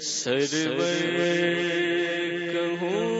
سرور کہوں۔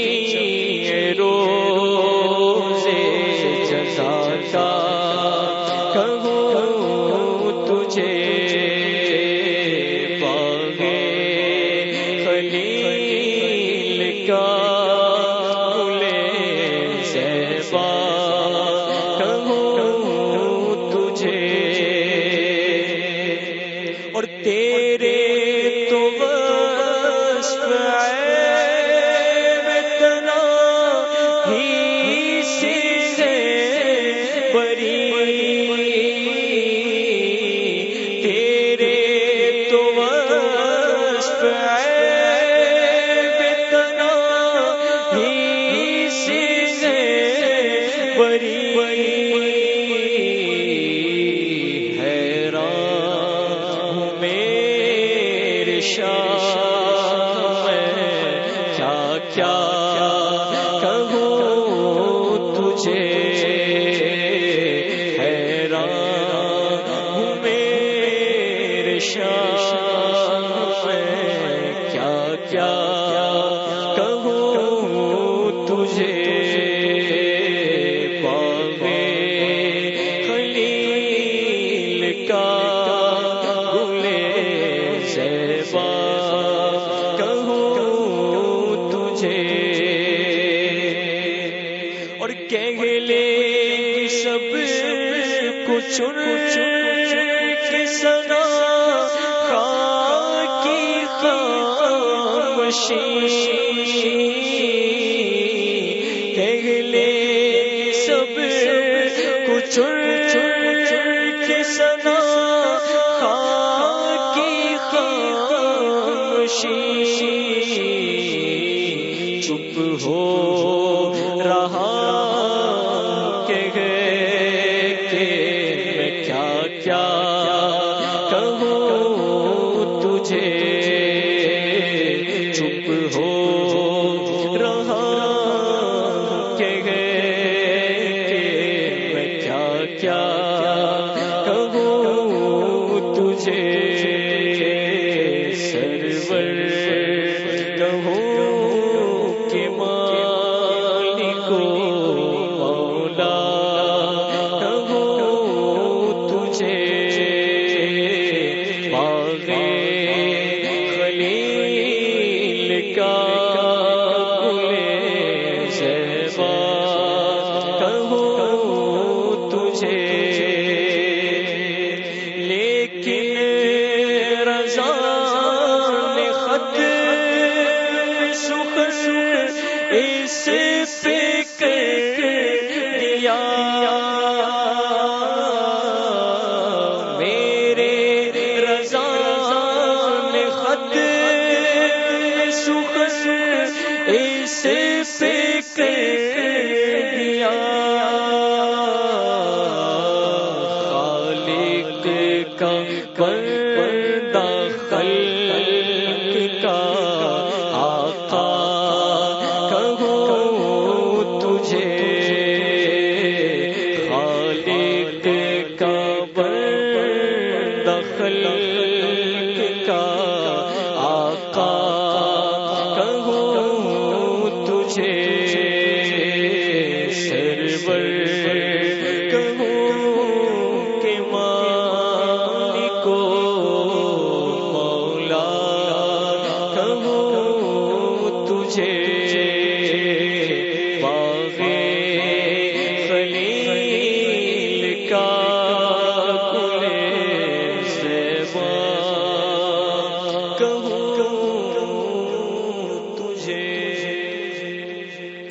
اور تیرے چن کی سنا کی خامشی۔ پہلے سب کچھ چن کی سنا کی خامشی۔ کیا کہوں تجھے